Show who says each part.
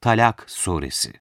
Speaker 1: Talak Suresi